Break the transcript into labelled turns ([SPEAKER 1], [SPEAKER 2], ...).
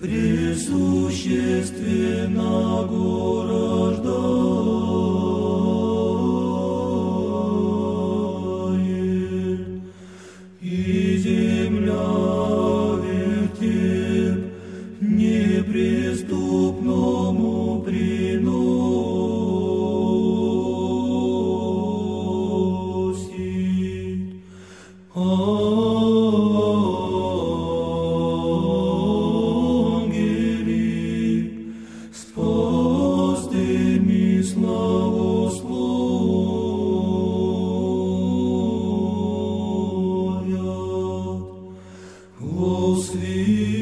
[SPEAKER 1] Присущественно рождает, и земля вертеп неприступному пред. Mostly.